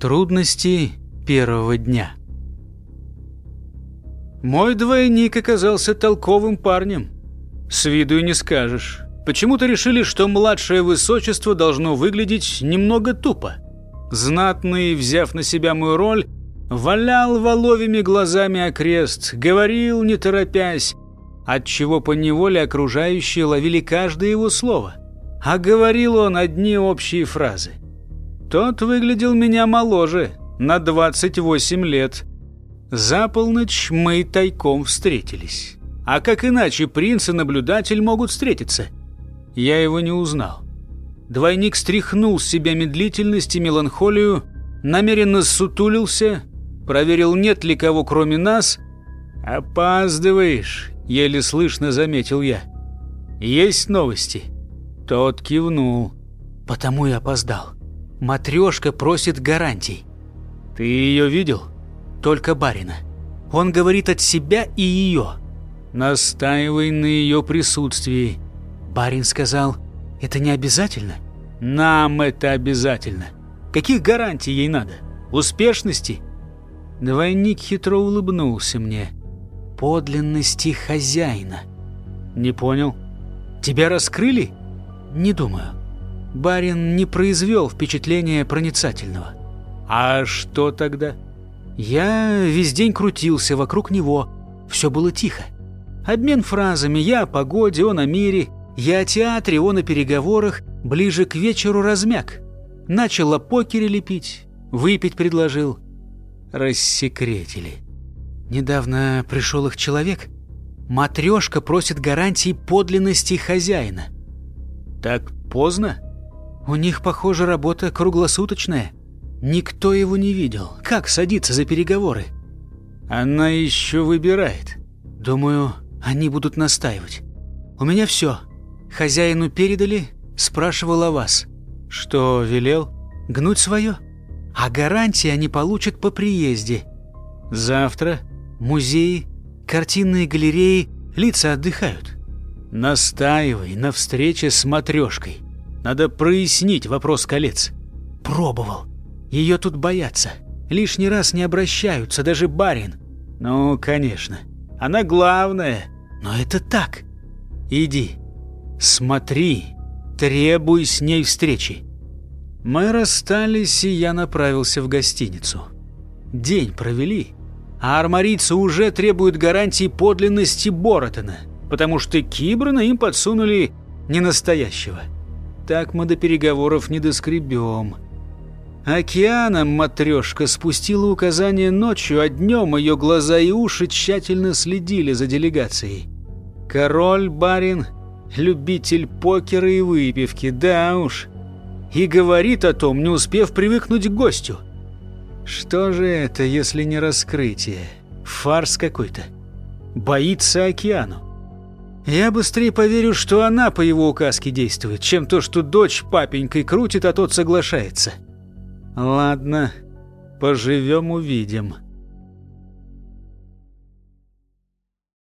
Трудности первого дня. Мой двойник оказался толковым парнем. С виду и не скажешь. Почему-то решили, что младшее высочество должно выглядеть немного тупо. Знатный, взяв на себя мою роль, валял воловыми глазами окрест, говорил, не торопясь, отчего поневоле окружающие ловили каждое его слово. А говорил он одни общие фразы. Тот выглядел меня моложе, на 28 лет. За полночь мы тайком встретились. А как иначе принц и наблюдатель могут встретиться? Я его не узнал. Двойник стряхнул с себя медлительность и меланхолию, намеренно сутулился, проверил, нет ли кого кроме нас. «Опаздываешь», — еле слышно заметил я. «Есть новости?» Тот кивнул. «Потому и опоздал. Матрешка просит гарантий». «Ты ее видел?» «Только барина. Он говорит от себя и ее». «Настаивай на ее присутствии». Барин сказал, «Это не обязательно?» «Нам это обязательно. Каких гарантий ей надо? Успешности?» Двойник хитро улыбнулся мне. «Подлинности хозяина». «Не понял. Тебя раскрыли?» «Не думаю. Барин не произвел впечатления проницательного». «А что тогда?» «Я весь день крутился вокруг него. Все было тихо. Обмен фразами «я о погоде», «он о мире», «я о театре», «он о переговорах» ближе к вечеру размяк. Начал о покере лепить, выпить предложил. Рассекретили. Недавно пришел их человек. Матрешка просит гарантии подлинности хозяина. Так поздно? У них, похоже, работа круглосуточная. Никто его не видел. Как садиться за переговоры? Она еще выбирает. Думаю, они будут настаивать. У меня все. Хозяину передали, спрашивал о вас. Что велел? Гнуть свое? А гарантии они получат по приезде. Завтра музеи, картинные галереи, лица отдыхают. Настаивай на встрече с матрешкой. Надо прояснить вопрос колец. Пробовал. Ее тут боятся. Лишний раз не обращаются, даже барин. Ну, конечно. Она главная. Но это так. Иди. Смотри. Требуй с ней встречи. Мы расстались, и я направился в гостиницу. День провели, а армарийцы уже требуют гарантии подлинности Боротона, потому что Кибрана им подсунули не настоящего. Так мы до переговоров не доскребем. Океаном матрешка спустила указание ночью, а днем ее глаза и уши тщательно следили за делегацией. Король, барин, любитель покера и выпивки, да уж. И говорит о том, не успев привыкнуть к гостю. Что же это, если не раскрытие? Фарс какой-то. Боится океану. Я быстрее поверю, что она по его указке действует, чем то, что дочь папенькой крутит, а тот соглашается. Ладно, поживем увидим.